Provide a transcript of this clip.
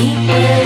equal.